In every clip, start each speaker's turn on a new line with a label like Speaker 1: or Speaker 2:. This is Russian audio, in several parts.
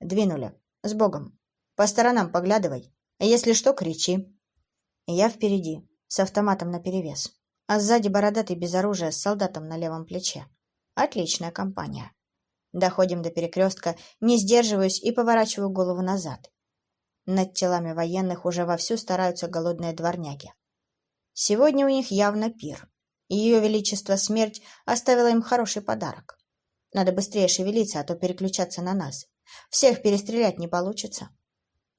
Speaker 1: Двинули. С Богом. По сторонам поглядывай. Если что, кричи. Я впереди, с автоматом наперевес. А сзади бородатый без оружия с солдатом на левом плече. Отличная компания. Доходим до перекрестка, не сдерживаюсь и поворачиваю голову назад. Над телами военных уже вовсю стараются голодные дворняги. Сегодня у них явно пир. Ее Величество Смерть оставила им хороший подарок. Надо быстрее шевелиться, а то переключаться на нас. Всех перестрелять не получится.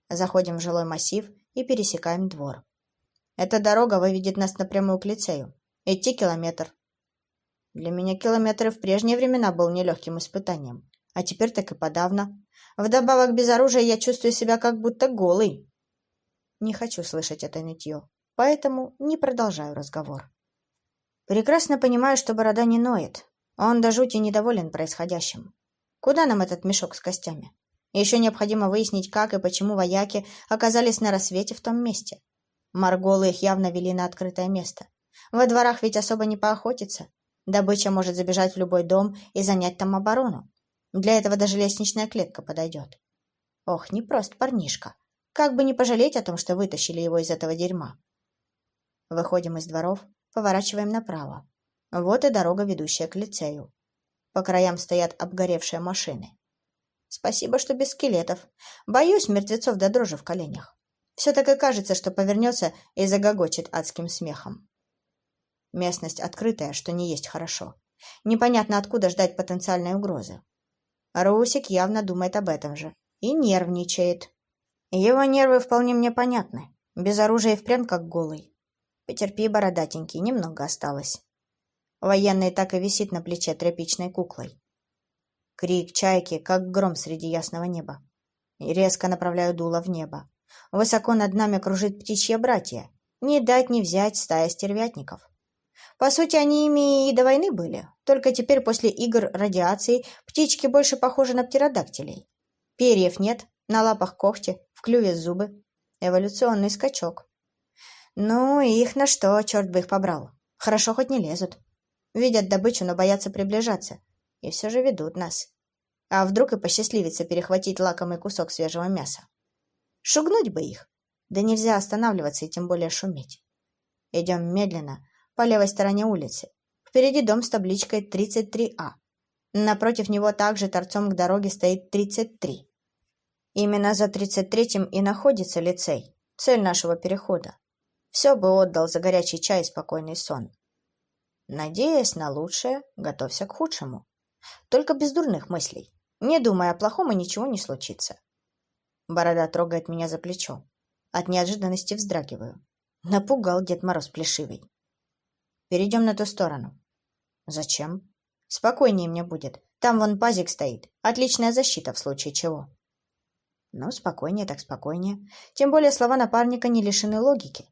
Speaker 1: Заходим в жилой массив и пересекаем двор. Эта дорога выведет нас напрямую к лицею. Идти километр. Для меня километр в прежние времена был нелегким испытанием. А теперь так и подавно. Вдобавок без оружия я чувствую себя как будто голый. Не хочу слышать это нытье, поэтому не продолжаю разговор. Прекрасно понимаю, что борода не ноет. Он до жути недоволен происходящим. Куда нам этот мешок с костями? Еще необходимо выяснить, как и почему вояки оказались на рассвете в том месте. Марголы их явно вели на открытое место. Во дворах ведь особо не поохотиться. Добыча может забежать в любой дом и занять там оборону. Для этого даже лестничная клетка подойдет. Ох, не прост парнишка. Как бы не пожалеть о том, что вытащили его из этого дерьма. Выходим из дворов, Поворачиваем направо. Вот и дорога, ведущая к лицею. По краям стоят обгоревшие машины. Спасибо, что без скелетов. Боюсь мертвецов до дрожи в коленях. Все так и кажется, что повернется и загогочет адским смехом. Местность открытая, что не есть хорошо. Непонятно, откуда ждать потенциальной угрозы. Русик явно думает об этом же. И нервничает. Его нервы вполне мне понятны. Без оружия и впрямь как голый. Потерпи, бородатенький, немного осталось. Военный так и висит на плече тряпичной куклой. Крик чайки, как гром среди ясного неба. Резко направляю дуло в небо. Высоко над нами кружит птичье братья. Не дать не взять стая стервятников. По сути, они ими и до войны были. Только теперь, после игр радиации, птички больше похожи на птеродактилей. Перьев нет, на лапах когти, в клюве зубы. Эволюционный скачок. Ну, их на что, черт бы их побрал. Хорошо хоть не лезут. Видят добычу, но боятся приближаться. И все же ведут нас. А вдруг и посчастливится перехватить лакомый кусок свежего мяса? Шугнуть бы их. Да нельзя останавливаться и тем более шуметь. Идем медленно, по левой стороне улицы. Впереди дом с табличкой 33А. Напротив него также торцом к дороге стоит 33. Именно за 33-м и находится лицей, цель нашего перехода. Все бы отдал за горячий чай и спокойный сон. Надеясь на лучшее, готовься к худшему. Только без дурных мыслей. Не думая о плохом, и ничего не случится. Борода трогает меня за плечо. От неожиданности вздрагиваю. Напугал Дед Мороз плешивый. Перейдем на ту сторону. Зачем? Спокойнее мне будет. Там вон пазик стоит. Отличная защита в случае чего. Ну, спокойнее так спокойнее. Тем более слова напарника не лишены логики.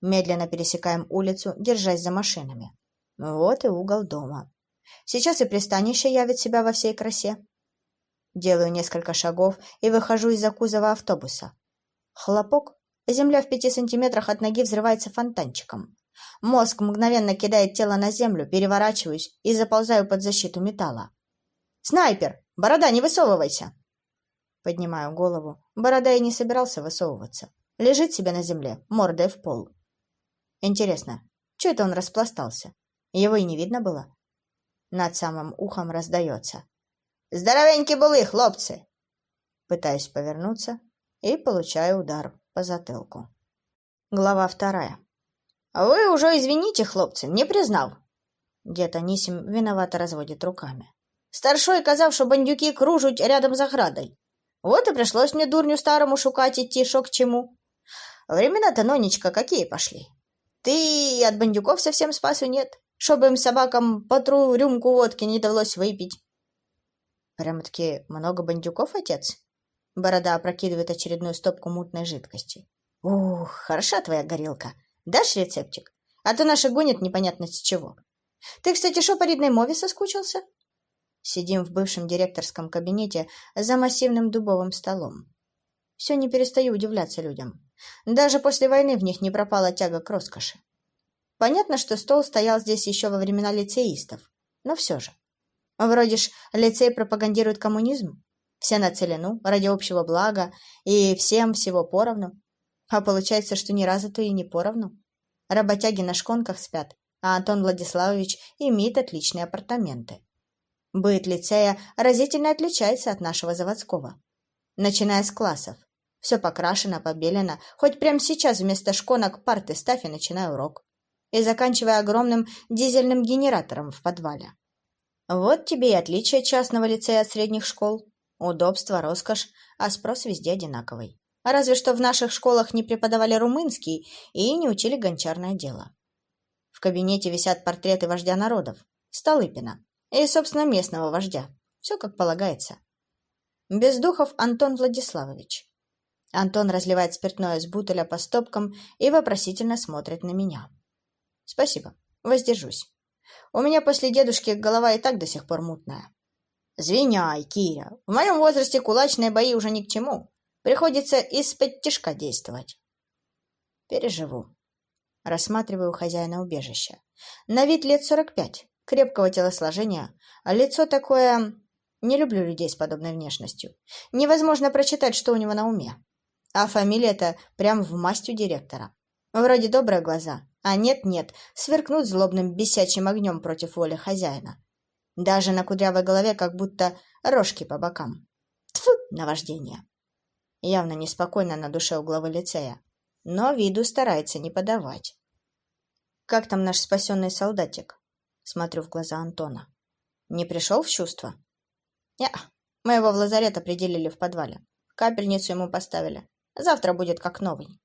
Speaker 1: Медленно пересекаем улицу, держась за машинами. Вот и угол дома. Сейчас и пристанище явит себя во всей красе. Делаю несколько шагов и выхожу из-за кузова автобуса. Хлопок. Земля в пяти сантиметрах от ноги взрывается фонтанчиком. Мозг мгновенно кидает тело на землю, переворачиваюсь и заползаю под защиту металла. «Снайпер! Борода, не высовывайся!» Поднимаю голову. Борода и не собирался высовываться. Лежит себе на земле, мордой в пол. Интересно, что это он распластался? Его и не видно было. Над самым ухом раздается. «Здоровенькие были, хлопцы!» Пытаюсь повернуться и получаю удар по затылку. Глава вторая. «Вы уже извините, хлопцы, не признал!» Дед Анисим виновато разводит руками. «Старшой казав, что бандюки кружуть рядом за оградой. Вот и пришлось мне дурню старому шукать идти, шо к чему. Времена-то, Нонечка, какие пошли. Ты от бандюков совсем спасу нет, чтобы им собакам по тру рюмку водки не довелось выпить. Прямо-таки много бандюков, отец? Борода опрокидывает очередную стопку мутной жидкости. Ух, хороша твоя горилка. Дашь рецептик? А то наши гонят непонятно с чего. Ты, кстати, шо по рідной мове соскучился? Сидим в бывшем директорском кабинете за массивным дубовым столом. Все не перестаю удивляться людям. Даже после войны в них не пропала тяга к роскоши. Понятно, что стол стоял здесь еще во времена лицеистов, но все же. Вроде ж лицей пропагандирует коммунизм. Все на целину, ради общего блага, и всем всего поровну. А получается, что ни разу-то и не поровну. Работяги на шконках спят, а Антон Владиславович имеет отличные апартаменты. Быт лицея разительно отличается от нашего заводского. Начиная с классов. Все покрашено, побелено. Хоть прямо сейчас вместо шконок парты ставь и начинай урок. И заканчивая огромным дизельным генератором в подвале. Вот тебе и отличие частного лицея от средних школ. Удобство, роскошь, а спрос везде одинаковый. Разве что в наших школах не преподавали румынский и не учили гончарное дело. В кабинете висят портреты вождя народов, Столыпина, и, собственно, местного вождя. Все как полагается. Бездухов Антон Владиславович. Антон разливает спиртное с бутыля по стопкам и вопросительно смотрит на меня. Спасибо, воздержусь. У меня после дедушки голова и так до сих пор мутная. Звеняй, Киря, в моем возрасте кулачные бои уже ни к чему. Приходится из-под тяжка действовать. Переживу. Рассматриваю хозяина убежища. На вид лет сорок пять, крепкого телосложения, а лицо такое... Не люблю людей с подобной внешностью. Невозможно прочитать, что у него на уме. А фамилия-то прям в масть у директора. Вроде добрые глаза, а нет-нет, сверкнут злобным бесячим огнем против воли хозяина. Даже на кудрявой голове как будто рожки по бокам. Тьфу, наваждение явно неспокойно на душе у главы лицея, но виду старается не подавать. «Как там наш спасенный солдатик?» Смотрю в глаза Антона. «Не пришел в чувство?» «Не, мы его в лазарет определили в подвале. Капельницу ему поставили. Завтра будет как новый».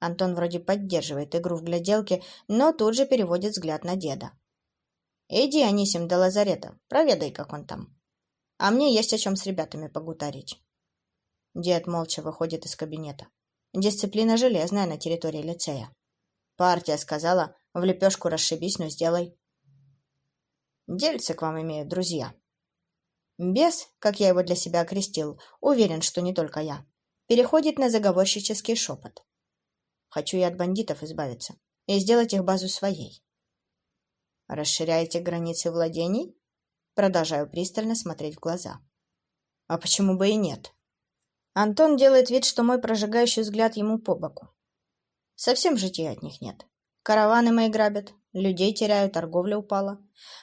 Speaker 1: Антон вроде поддерживает игру в гляделке, но тут же переводит взгляд на деда. «Иди, Анисим, до лазарета, проведай, как он там. А мне есть о чем с ребятами погутарить». Дед молча выходит из кабинета. Дисциплина железная на территории лицея. Партия сказала, в лепешку расшибись, но сделай. Дельцы к вам имеют друзья. Бес, как я его для себя окрестил, уверен, что не только я, переходит на заговорщический шепот. Хочу я от бандитов избавиться и сделать их базу своей. Расширяете границы владений? Продолжаю пристально смотреть в глаза. А почему бы и нет? Антон делает вид, что мой прожигающий взгляд ему по боку. Совсем жития от них нет. Караваны мои грабят, людей теряют, торговля упала.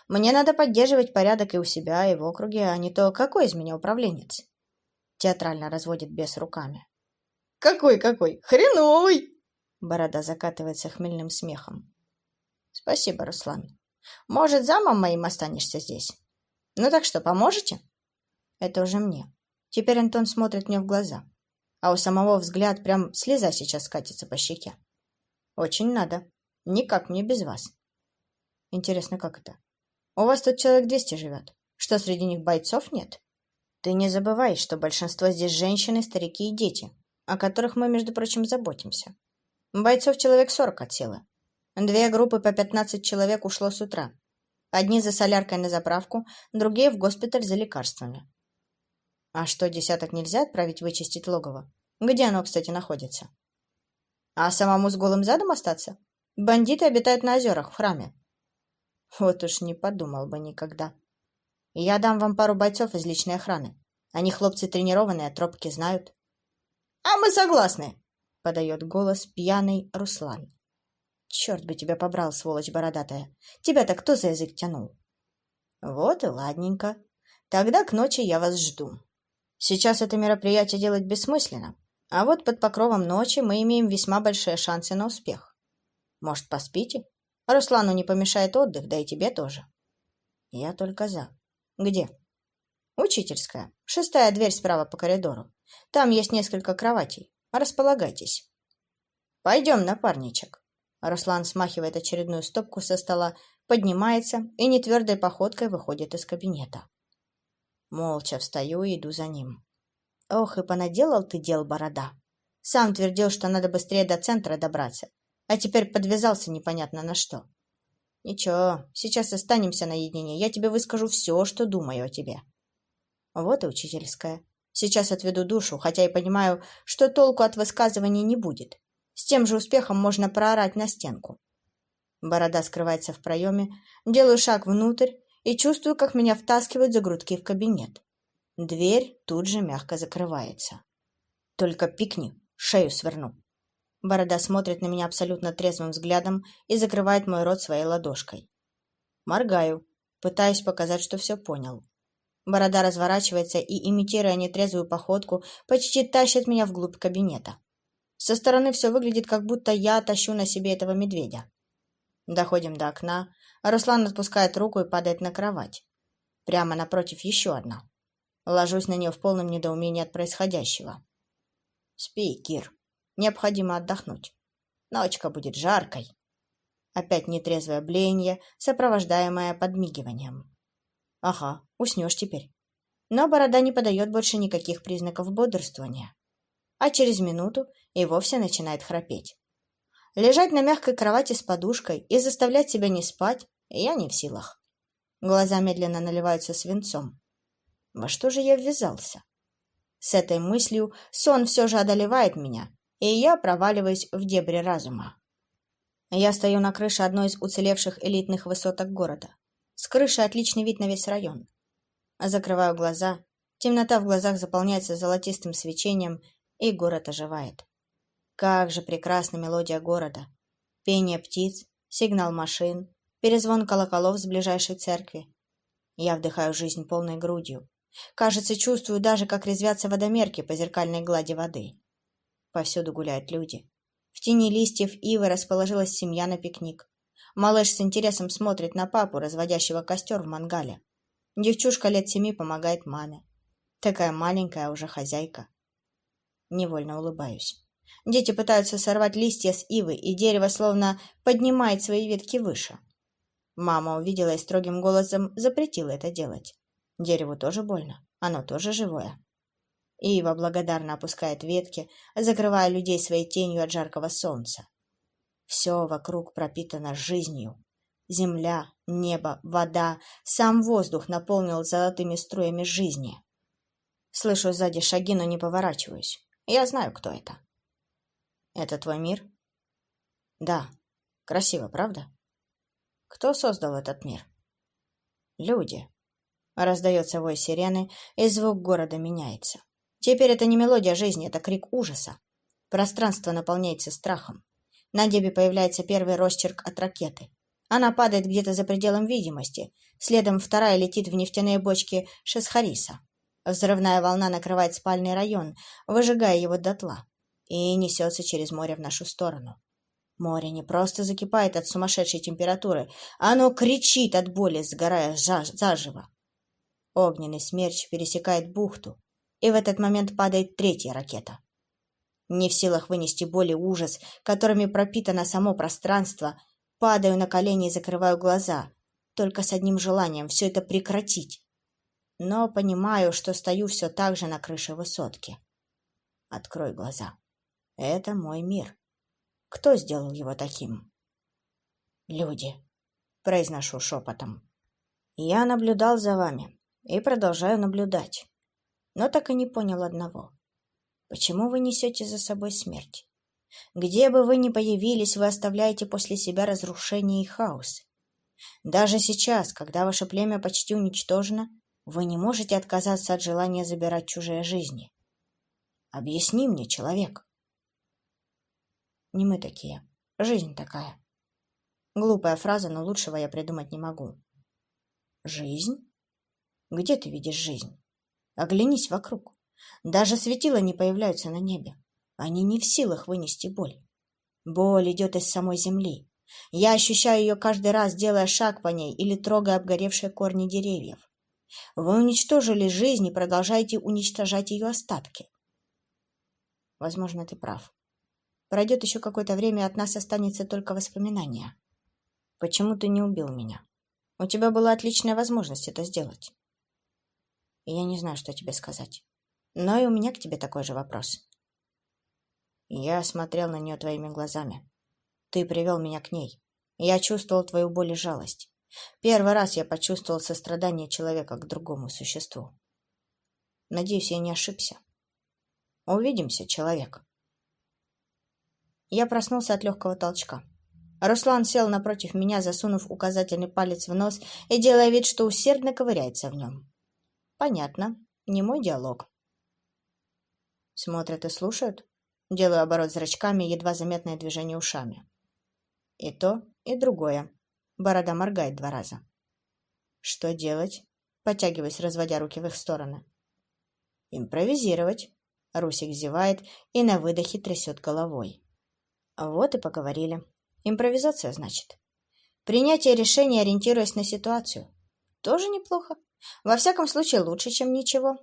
Speaker 1: Мне надо поддерживать порядок и у себя, и в округе, а не то какой из меня управленец? Театрально разводит бес руками. Какой-какой? Хреновый! Борода закатывается хмельным смехом. Спасибо, Руслан. Может, замом моим останешься здесь? Ну так что, поможете? Это уже мне. Теперь Антон смотрит мне в глаза, а у самого взгляд прям слеза сейчас скатится по щеке. Очень надо. Никак мне без вас. Интересно, как это? У вас тут человек двести живет. Что, среди них бойцов нет? Ты не забывай, что большинство здесь женщины, старики и дети, о которых мы, между прочим, заботимся. Бойцов человек сорок от силы. Две группы по пятнадцать человек ушло с утра. Одни за соляркой на заправку, другие в госпиталь за лекарствами. А что, десяток нельзя отправить вычистить логово? Где оно, кстати, находится? А самому с голым задом остаться? Бандиты обитают на озерах, в храме. Вот уж не подумал бы никогда. Я дам вам пару бойцов из личной охраны. Они хлопцы тренированные, а тропки знают. — А мы согласны, — подает голос пьяный Руслан. — Черт бы тебя побрал, сволочь бородатая. Тебя-то кто за язык тянул? — Вот и ладненько. Тогда к ночи я вас жду. Сейчас это мероприятие делать бессмысленно, а вот под покровом ночи мы имеем весьма большие шансы на успех. Может, поспите? Руслану не помешает отдых, да и тебе тоже. Я только за. Где? Учительская. Шестая дверь справа по коридору. Там есть несколько кроватей. Располагайтесь. Пойдем, напарничек. Руслан смахивает очередную стопку со стола, поднимается и нетвердой походкой выходит из кабинета. Молча встаю и иду за ним. Ох, и понаделал ты дел, борода. Сам твердил, что надо быстрее до центра добраться, а теперь подвязался непонятно на что. Ничего, сейчас останемся наедине, я тебе выскажу все, что думаю о тебе. Вот и учительская. Сейчас отведу душу, хотя и понимаю, что толку от высказываний не будет. С тем же успехом можно проорать на стенку. Борода скрывается в проеме, делаю шаг внутрь и чувствую, как меня втаскивают за грудки в кабинет. Дверь тут же мягко закрывается. Только пикни, шею сверну. Борода смотрит на меня абсолютно трезвым взглядом и закрывает мой рот своей ладошкой. Моргаю, пытаюсь показать, что все понял. Борода разворачивается и, имитируя нетрезвую походку, почти тащит меня вглубь кабинета. Со стороны все выглядит, как будто я тащу на себе этого медведя. Доходим до окна, Руслан отпускает руку и падает на кровать. Прямо напротив еще одна. Ложусь на нее в полном недоумении от происходящего. Спи, Кир. Необходимо отдохнуть. Ночка будет жаркой. Опять нетрезвое блеяние, сопровождаемое подмигиванием. Ага, уснешь теперь. Но борода не подает больше никаких признаков бодрствования. А через минуту и вовсе начинает храпеть. Лежать на мягкой кровати с подушкой и заставлять себя не спать я не в силах. Глаза медленно наливаются свинцом. Во что же я ввязался? С этой мыслью сон все же одолевает меня, и я проваливаюсь в дебри разума. Я стою на крыше одной из уцелевших элитных высоток города. С крыши отличный вид на весь район. Закрываю глаза, темнота в глазах заполняется золотистым свечением, и город оживает. Как же прекрасна мелодия города! Пение птиц, сигнал машин, перезвон колоколов с ближайшей церкви. Я вдыхаю жизнь полной грудью. Кажется, чувствую даже, как резвятся водомерки по зеркальной глади воды. Повсюду гуляют люди. В тени листьев ивы расположилась семья на пикник. Малыш с интересом смотрит на папу, разводящего костер в мангале. Девчушка лет семи помогает маме. Такая маленькая уже хозяйка. Невольно улыбаюсь. Дети пытаются сорвать листья с ивы, и дерево словно поднимает свои ветки выше. Мама увидела и строгим голосом запретила это делать. Дереву тоже больно, оно тоже живое. Ива благодарно опускает ветки, закрывая людей своей тенью от жаркого солнца. Все вокруг пропитано жизнью. Земля, небо, вода, сам воздух наполнил золотыми струями жизни. Слышу сзади шаги, но не поворачиваюсь. Я знаю, кто это. Это твой мир? Да. Красиво, правда? Кто создал этот мир? Люди. Раздается вой сирены, и звук города меняется. Теперь это не мелодия жизни, это крик ужаса. Пространство наполняется страхом. На небе появляется первый росчерк от ракеты. Она падает где-то за пределом видимости. Следом вторая летит в нефтяные бочки Шесхариса. Взрывная волна накрывает спальный район, выжигая его дотла, и несется через море в нашу сторону. Море не просто закипает от сумасшедшей температуры, оно кричит от боли, сгорая заживо. Огненный смерч пересекает бухту, и в этот момент падает третья ракета. Не в силах вынести боль и ужас, которыми пропитано само пространство, падаю на колени и закрываю глаза, только с одним желанием все это прекратить. Но понимаю, что стою все так же на крыше высотки. Открой глаза. Это мой мир. Кто сделал его таким? Люди, произношу шепотом. Я наблюдал за вами и продолжаю наблюдать, но так и не понял одного. Почему вы несете за собой смерть? Где бы вы ни появились, вы оставляете после себя разрушение и хаос. Даже сейчас, когда ваше племя почти уничтожено, вы не можете отказаться от желания забирать чужие жизни. Объясни мне, человек. Не мы такие. Жизнь такая. Глупая фраза, но лучшего я придумать не могу. Жизнь? Где ты видишь жизнь? Оглянись вокруг. Даже светила не появляются на небе. Они не в силах вынести боль. Боль идет из самой земли. Я ощущаю ее каждый раз, делая шаг по ней или трогая обгоревшие корни деревьев. Вы уничтожили жизнь и продолжаете уничтожать ее остатки. Возможно, ты прав. Пройдет еще какое-то время, от нас останется только воспоминание. Почему ты не убил меня? У тебя была отличная возможность это сделать. И я не знаю, что тебе сказать. Но и у меня к тебе такой же вопрос. Я смотрел на нее твоими глазами. Ты привел меня к ней. Я чувствовал твою боль и жалость. Первый раз я почувствовал сострадание человека к другому существу. Надеюсь, я не ошибся. Увидимся, человек. Я проснулся от легкого толчка. Руслан сел напротив меня, засунув указательный палец в нос и делая вид, что усердно ковыряется в нем. Понятно. не мой диалог. Смотрят и слушают. Делаю оборот зрачками, едва заметное движение ушами. И то, и другое. Борода моргает два раза. Что делать? Потягиваясь, разводя руки в их стороны. Импровизировать. Русик зевает и на выдохе трясет головой. Вот и поговорили. Импровизация, значит. Принятие решения, ориентируясь на ситуацию. Тоже неплохо. Во всяком случае, лучше, чем ничего.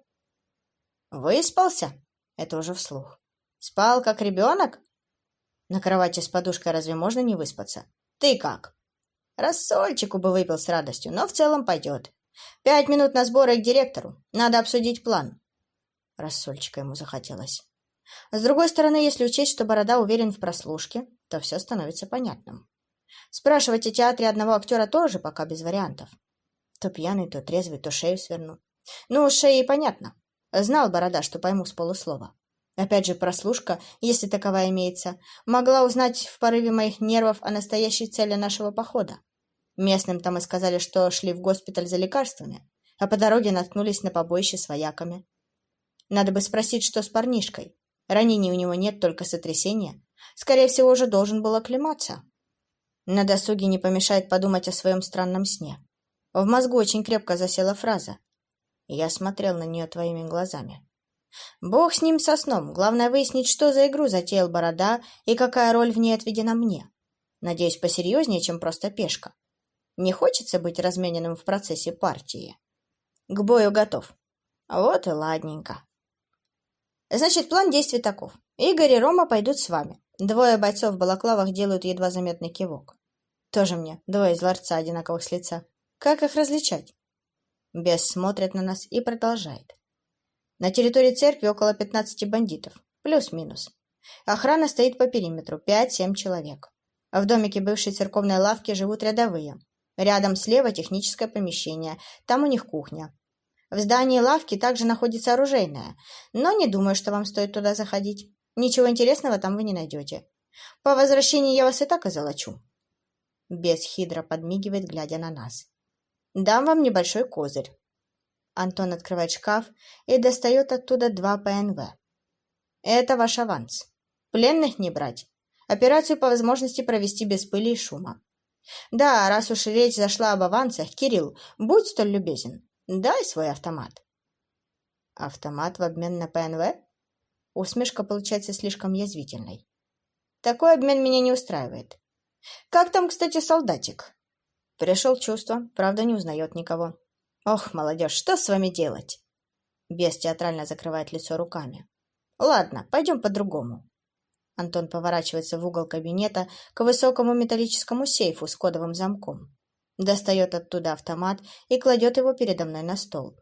Speaker 1: Выспался? Это уже вслух. Спал, как ребенок? На кровати с подушкой разве можно не выспаться? Ты как? Рассольчику бы выпил с радостью, но в целом пойдет. Пять минут на сборы к директору. Надо обсудить план. Рассольчика ему захотелось. С другой стороны, если учесть, что Борода уверен в прослушке, то все становится понятным. Спрашивать о театре одного актера тоже пока без вариантов. То пьяный, то трезвый, то шею сверну. Ну, шеи понятно. Знал Борода, что пойму с полуслова. Опять же, прослушка, если таковая имеется, могла узнать в порыве моих нервов о настоящей цели нашего похода. Местным там и сказали, что шли в госпиталь за лекарствами, а по дороге наткнулись на побоище с вояками. Надо бы спросить, что с парнишкой. Ранений у него нет, только сотрясение. Скорее всего, уже должен был оклематься. На досуге не помешает подумать о своем странном сне. В мозгу очень крепко засела фраза. Я смотрел на нее твоими глазами. Бог с ним со сном. Главное выяснить, что за игру затеял Борода и какая роль в ней отведена мне. Надеюсь, посерьезнее, чем просто пешка. Не хочется быть размененным в процессе партии. К бою готов. Вот и ладненько. Значит, план действий таков. Игорь и Рома пойдут с вами. Двое бойцов в балаклавах делают едва заметный кивок. Тоже мне, двое из ларца одинаковых с лица. Как их различать? Бес смотрит на нас и продолжает. На территории церкви около 15 бандитов. Плюс-минус. Охрана стоит по периметру. 5-7 человек. В домике бывшей церковной лавки живут рядовые. Рядом слева техническое помещение. Там у них кухня. В здании лавки также находится оружейная. Но не думаю, что вам стоит туда заходить. Ничего интересного там вы не найдете. По возвращении я вас и так озолочу. Бес хитро подмигивает, глядя на нас. Дам вам небольшой козырь. Антон открывает шкаф и достает оттуда два ПНВ. Это ваш аванс. Пленных не брать. Операцию по возможности провести без пыли и шума. Да, раз уж речь зашла об авансах, Кирилл, будь столь любезен, дай свой автомат. Автомат в обмен на ПНВ? Усмешка получается слишком язвительной. Такой обмен меня не устраивает. Как там, кстати, солдатик? Пришел чувство, правда не узнает никого. Ох, молодежь, что с вами делать? Бес театрально закрывает лицо руками. Ладно, пойдем по-другому. Антон поворачивается в угол кабинета к высокому металлическому сейфу с кодовым замком. Достает оттуда автомат и кладет его передо мной на стол.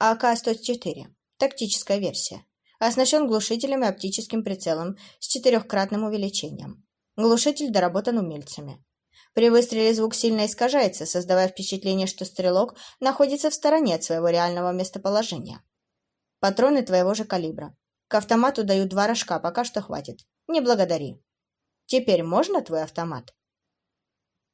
Speaker 1: АК-104. Тактическая версия. Оснащен глушителем и оптическим прицелом с четырехкратным увеличением. Глушитель доработан умельцами. При выстреле звук сильно искажается, создавая впечатление, что стрелок находится в стороне от своего реального местоположения. Патроны твоего же калибра. К автомату даю два рожка, пока что хватит. Не благодари. Теперь можно твой автомат?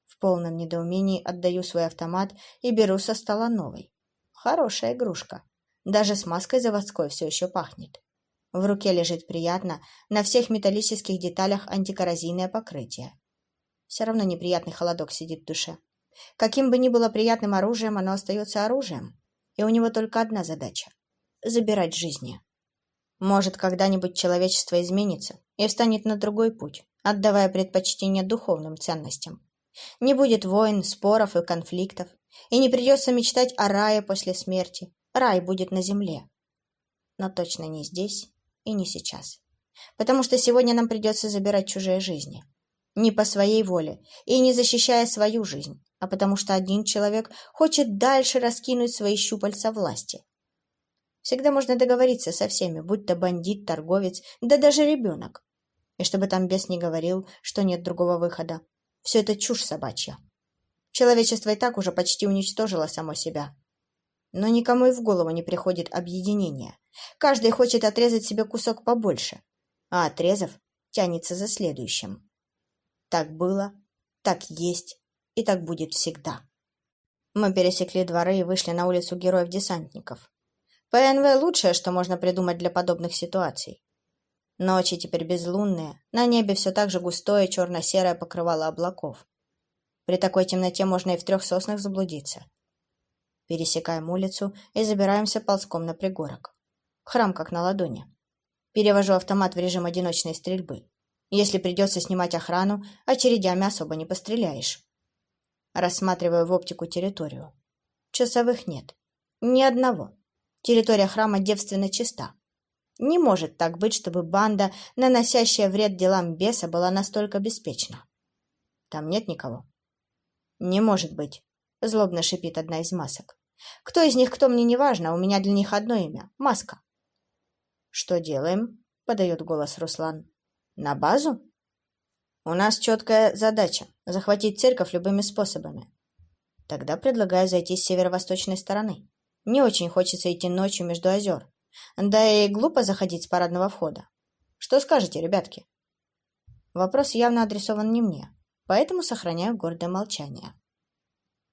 Speaker 1: В полном недоумении отдаю свой автомат и беру со стола новый. Хорошая игрушка. Даже с маской заводской все еще пахнет. В руке лежит приятно, на всех металлических деталях антикоррозийное покрытие все равно неприятный холодок сидит в душе. Каким бы ни было приятным оружием, оно остается оружием. И у него только одна задача — забирать жизни. Может, когда-нибудь человечество изменится и встанет на другой путь, отдавая предпочтение духовным ценностям. Не будет войн, споров и конфликтов, и не придется мечтать о рае после смерти. Рай будет на земле. Но точно не здесь и не сейчас. Потому что сегодня нам придется забирать чужие жизни не по своей воле и не защищая свою жизнь, а потому что один человек хочет дальше раскинуть свои щупальца власти. Всегда можно договориться со всеми, будь то бандит, торговец, да даже ребенок. И чтобы там бес не говорил, что нет другого выхода. Все это чушь собачья. Человечество и так уже почти уничтожило само себя. Но никому и в голову не приходит объединение. Каждый хочет отрезать себе кусок побольше, а отрезав, тянется за следующим. Так было, так есть и так будет всегда. Мы пересекли дворы и вышли на улицу героев-десантников. ПНВ – лучшее, что можно придумать для подобных ситуаций. Ночи теперь безлунные, на небе все так же густое черно-серое покрывало облаков. При такой темноте можно и в трех соснах заблудиться. Пересекаем улицу и забираемся ползком на пригорок. Храм как на ладони. Перевожу автомат в режим одиночной стрельбы. Если придется снимать охрану, очередями особо не постреляешь. Рассматриваю в оптику территорию. Часовых нет. Ни одного. Территория храма девственно чиста. Не может так быть, чтобы банда, наносящая вред делам беса, была настолько беспечна. Там нет никого. Не может быть, злобно шипит одна из масок. Кто из них кто мне не важно, у меня для них одно имя — Маска. Что делаем? подает голос Руслан. На базу? У нас четкая задача — захватить церковь любыми способами. Тогда предлагаю зайти с северо-восточной стороны. Не очень хочется идти ночью между озер. Да и глупо заходить с парадного входа. Что скажете, ребятки? Вопрос явно адресован не мне, поэтому сохраняю гордое молчание.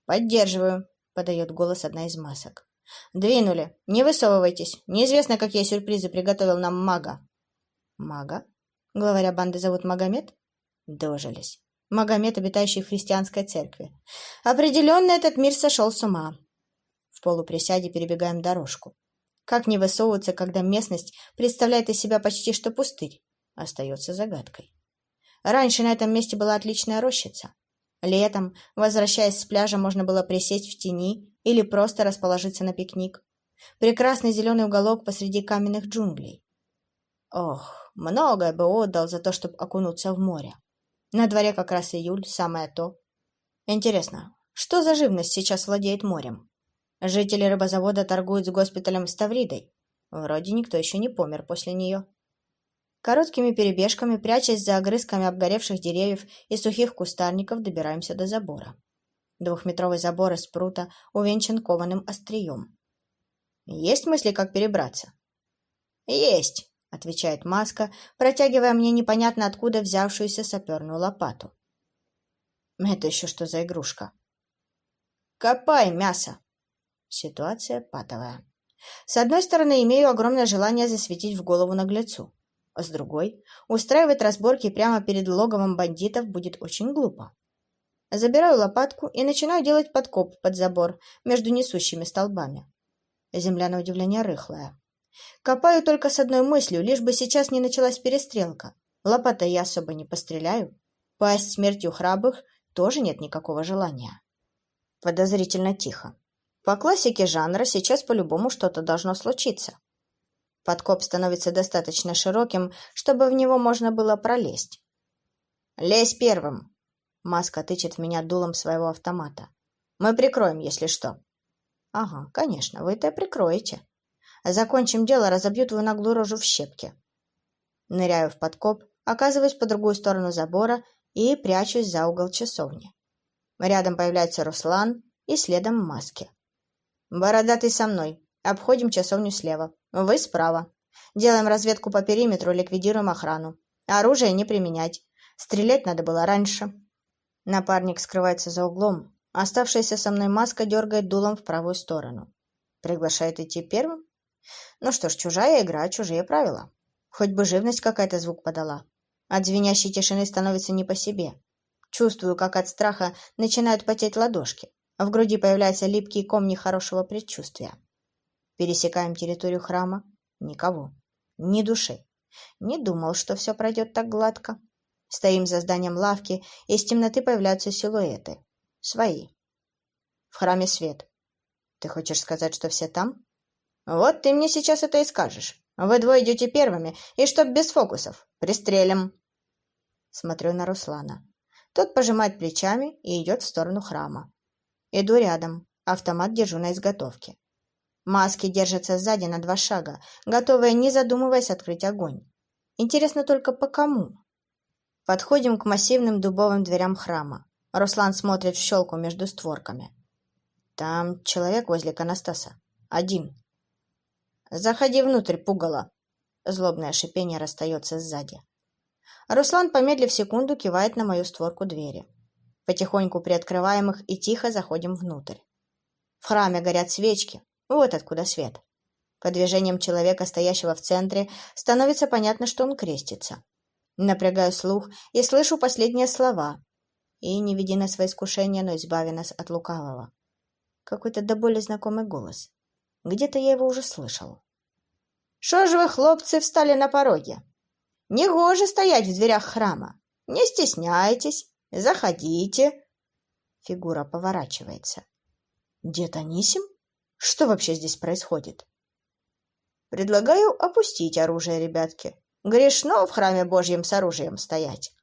Speaker 1: «Поддерживаю», — подает голос одна из масок. «Двинули. Не высовывайтесь. Неизвестно, какие сюрпризы приготовил нам мага». «Мага? Главаря банды зовут Магомед?» Дожились. Магомед, обитающий в христианской церкви. Определенно этот мир сошел с ума. В полуприсяде перебегаем дорожку. Как не высовываться, когда местность представляет из себя почти что пустырь, остается загадкой. Раньше на этом месте была отличная рощица. Летом, возвращаясь с пляжа, можно было присесть в тени или просто расположиться на пикник. Прекрасный зеленый уголок посреди каменных джунглей. Ох, многое бы отдал за то, чтобы окунуться в море. На дворе как раз июль, самое то. Интересно, что за живность сейчас владеет морем? Жители рыбозавода торгуют с госпиталем Ставридой. Вроде никто еще не помер после нее. Короткими перебежками, прячась за огрызками обгоревших деревьев и сухих кустарников, добираемся до забора. Двухметровый забор из прута увенчан кованым острием. «Есть мысли, как перебраться?» «Есть», — отвечает Маска, протягивая мне непонятно откуда взявшуюся саперную лопату. «Это еще что за игрушка?» «Копай мясо!» Ситуация патовая. С одной стороны, имею огромное желание засветить в голову наглецу. С другой, устраивать разборки прямо перед логовом бандитов будет очень глупо. Забираю лопатку и начинаю делать подкоп под забор между несущими столбами. Земля, на удивление, рыхлая. Копаю только с одной мыслью, лишь бы сейчас не началась перестрелка. Лопатой я особо не постреляю. Пасть смертью храбрых тоже нет никакого желания. Подозрительно тихо. По классике жанра сейчас по-любому что-то должно случиться. Подкоп становится достаточно широким, чтобы в него можно было пролезть. «Лезь первым!» Маска тычет в меня дулом своего автомата. «Мы прикроем, если что». «Ага, конечно, вы это прикроете. Закончим дело, разобью твою наглую рожу в щепки». Ныряю в подкоп, оказываюсь по другую сторону забора и прячусь за угол часовни. Рядом появляется Руслан и следом маски. «Бородатый со мной. Обходим часовню слева. Вы справа. Делаем разведку по периметру, ликвидируем охрану. Оружие не применять. Стрелять надо было раньше». Напарник скрывается за углом. Оставшаяся со мной маска дергает дулом в правую сторону. Приглашает идти первым? Ну что ж, чужая игра, чужие правила. Хоть бы живность какая-то звук подала. От звенящей тишины становится не по себе. Чувствую, как от страха начинают потеть ладошки а в груди появляется липкий ком нехорошего предчувствия. Пересекаем территорию храма. Никого. Ни души. Не думал, что все пройдет так гладко. Стоим за зданием лавки, и из темноты появляются силуэты. Свои. В храме свет. Ты хочешь сказать, что все там? Вот ты мне сейчас это и скажешь. Вы двое идете первыми, и чтоб без фокусов. Пристрелим. Смотрю на Руслана. Тот пожимает плечами и идет в сторону храма. Иду рядом, автомат держу на изготовке. Маски держатся сзади на два шага, готовые, не задумываясь, открыть огонь. Интересно только по кому? Подходим к массивным дубовым дверям храма. Руслан смотрит в щелку между створками. Там человек возле Канастаса. Один. «Заходи внутрь, пугало!» Злобное шипение расстается сзади. Руслан, помедлив секунду, кивает на мою створку двери. Потихоньку приоткрываем их и тихо заходим внутрь. В храме горят свечки. Вот откуда свет. По движениям человека, стоящего в центре, становится понятно, что он крестится. Напрягаю слух и слышу последние слова. И не веди нас во искушение, но избави нас от лукавого. Какой-то до боли знакомый голос. Где-то я его уже слышал. «Шо же вы, хлопцы, встали на пороге? Негоже стоять в дверях храма. Не стесняйтесь, заходите». Фигура поворачивается. «Дед Анисим? Что вообще здесь происходит?» «Предлагаю опустить оружие, ребятки. Грешно в храме Божьем с оружием стоять».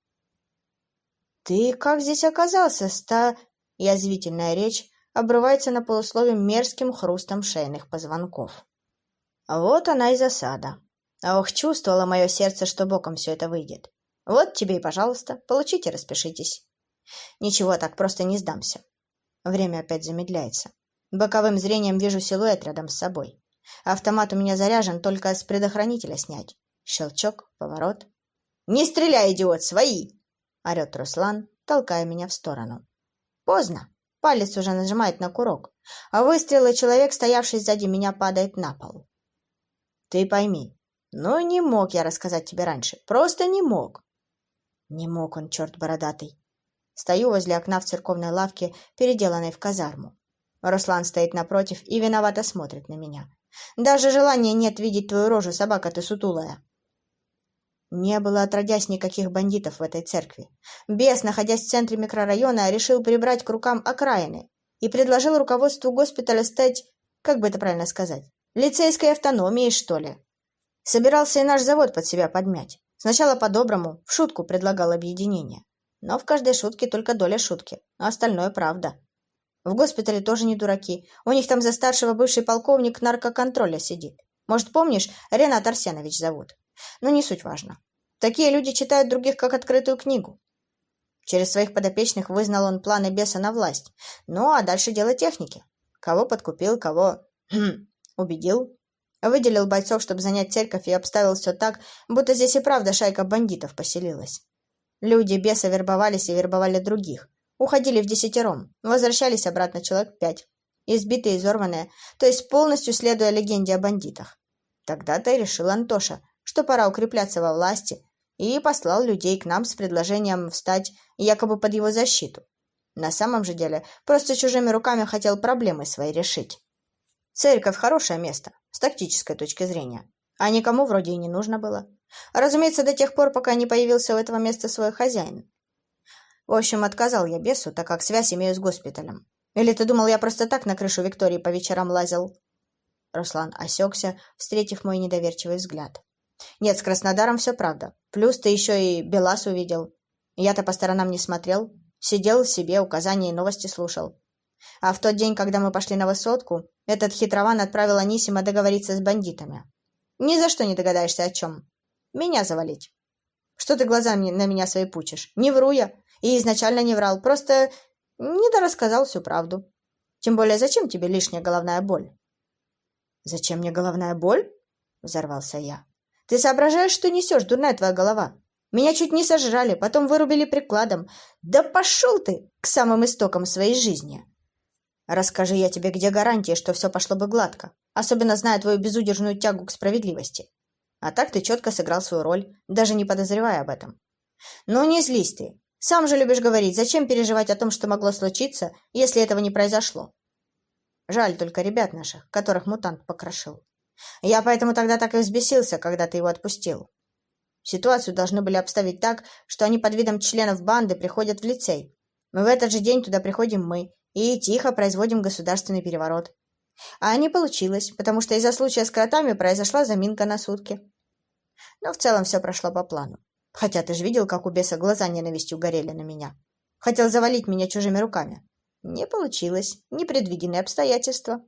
Speaker 1: «Ты как здесь оказался, ста...» Язвительная речь обрывается на полуслове мерзким хрустом шейных позвонков. Вот она и засада. Ох, чувствовало мое сердце, что боком все это выйдет. Вот тебе и пожалуйста, получите, распишитесь. Ничего, так просто не сдамся. Время опять замедляется. Боковым зрением вижу силуэт рядом с собой. Автомат у меня заряжен, только с предохранителя снять. Щелчок, поворот. «Не стреляй, идиот, свои!» — орет Руслан, толкая меня в сторону. Поздно. Палец уже нажимает на курок, а выстрел человек, стоявший сзади меня, падает на пол. Ты пойми, ну не мог я рассказать тебе раньше, просто не мог. Не мог он, черт бородатый. Стою возле окна в церковной лавке, переделанной в казарму. Руслан стоит напротив и виновато смотрит на меня. Даже желания нет видеть твою рожу, собака ты сутулая. Не было отродясь никаких бандитов в этой церкви. Бес, находясь в центре микрорайона, решил прибрать к рукам окраины и предложил руководству госпиталя стать, как бы это правильно сказать, лицейской автономией, что ли. Собирался и наш завод под себя подмять. Сначала по-доброму, в шутку предлагал объединение. Но в каждой шутке только доля шутки, а остальное правда. В госпитале тоже не дураки. У них там за старшего бывший полковник наркоконтроля сидит. Может, помнишь, Ренат Арсенович зовут? Но не суть важно. Такие люди читают других как открытую книгу. Через своих подопечных вызнал он планы беса на власть. Ну, а дальше дело техники. Кого подкупил, кого хм, убедил. Выделил бойцов, чтобы занять церковь, и обставил все так, будто здесь и правда шайка бандитов поселилась. Люди беса вербовались и вербовали других. Уходили в десятером, возвращались обратно человек пять. Избитые, изорванные, то есть полностью следуя легенде о бандитах. Тогда-то и решил Антоша, что пора укрепляться во власти, и послал людей к нам с предложением встать якобы под его защиту. На самом же деле, просто чужими руками хотел проблемы свои решить. Церковь – хорошее место, с тактической точки зрения. А никому вроде и не нужно было. Разумеется, до тех пор, пока не появился у этого места свой хозяин. В общем, отказал я бесу, так как связь имею с госпиталем. Или ты думал, я просто так на крышу Виктории по вечерам лазил?» Руслан осекся, встретив мой недоверчивый взгляд. Нет, с Краснодаром все правда. Плюс ты еще и Белас увидел. Я-то по сторонам не смотрел. Сидел себе, указания и новости слушал. А в тот день, когда мы пошли на высотку, этот хитрован отправил Анисима договориться с бандитами. Ни за что не догадаешься о чем. Меня завалить. Что ты глазами на меня свои пучишь? Не вру я. И изначально не врал. Просто недорассказал всю правду. Тем более, зачем тебе лишняя головная боль? Зачем мне головная боль? Взорвался я. Ты соображаешь, что несешь, дурная твоя голова? Меня чуть не сожрали, потом вырубили прикладом. Да пошел ты к самым истокам своей жизни. Расскажи я тебе, где гарантия, что все пошло бы гладко, особенно зная твою безудержную тягу к справедливости. А так ты четко сыграл свою роль, даже не подозревая об этом. Ну, не злись ты. Сам же любишь говорить, зачем переживать о том, что могло случиться, если этого не произошло. Жаль только ребят наших, которых мутант покрошил. Я поэтому тогда так и взбесился, когда ты его отпустил. Ситуацию должны были обставить так, что они под видом членов банды приходят в лицей. Мы в этот же день туда приходим мы и тихо производим государственный переворот. А не получилось, потому что из-за случая с кротами произошла заминка на сутки. Но в целом все прошло по плану. Хотя ты же видел, как у беса глаза ненавистью горели на меня. Хотел завалить меня чужими руками. Не получилось. Непредвиденные обстоятельства.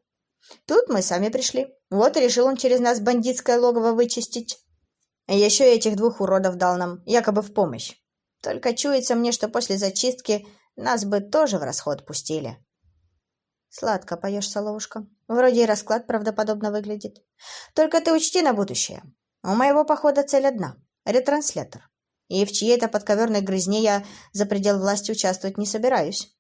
Speaker 1: Тут мы сами пришли. Вот и решил он через нас бандитское логово вычистить. Еще этих двух уродов дал нам, якобы в помощь. Только чуется мне, что после зачистки нас бы тоже в расход пустили. Сладко поешь, соловушка. Вроде и расклад правдоподобно выглядит. Только ты учти на будущее. У моего похода цель одна — ретранслятор. И в чьей-то подковерной грызне я за предел власти участвовать не собираюсь.